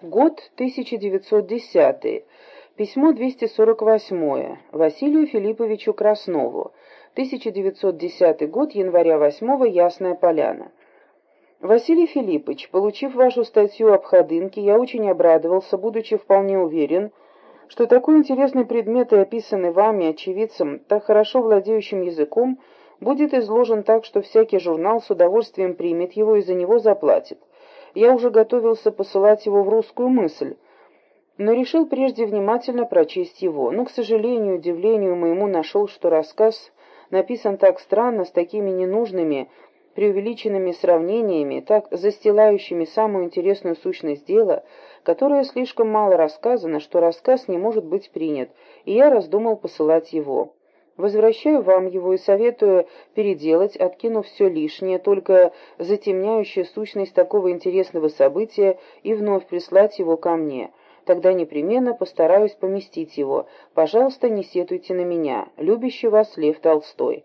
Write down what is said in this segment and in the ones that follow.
Год 1910. Письмо 248. Василию Филипповичу Краснову. 1910 год, января 8 Ясная Поляна. Василий Филиппович, получив вашу статью об Ходынке, я очень обрадовался, будучи вполне уверен, что такой интересный предмет и описанный вами, очевидцем, так хорошо владеющим языком, будет изложен так, что всякий журнал с удовольствием примет его и за него заплатит. Я уже готовился посылать его в русскую мысль, но решил прежде внимательно прочесть его. Но, к сожалению, удивлению моему нашел, что рассказ написан так странно, с такими ненужными, преувеличенными сравнениями, так застилающими самую интересную сущность дела, которое слишком мало рассказано, что рассказ не может быть принят, и я раздумал посылать его. Возвращаю вам его и советую переделать, откинув все лишнее, только затемняющее сущность такого интересного события, и вновь прислать его ко мне. Тогда непременно постараюсь поместить его. Пожалуйста, не сетуйте на меня. Любящий вас Лев Толстой.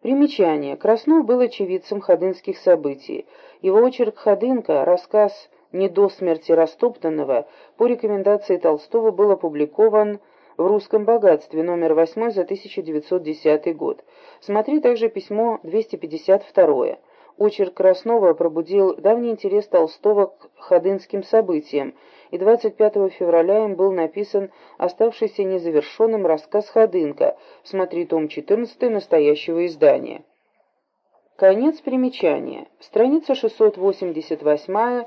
Примечание. Краснов был очевидцем ходынских событий. Его очерк «Ходынка», рассказ «Не до смерти растоптанного» по рекомендации Толстого был опубликован в «Русском богатстве» номер 8 за 1910 год. Смотри также письмо 252. Очерк Краснова пробудил давний интерес Толстого к ходынским событиям, и 25 февраля им был написан оставшийся незавершенным рассказ «Ходынка», смотри том 14 настоящего издания. Конец примечания. Страница 688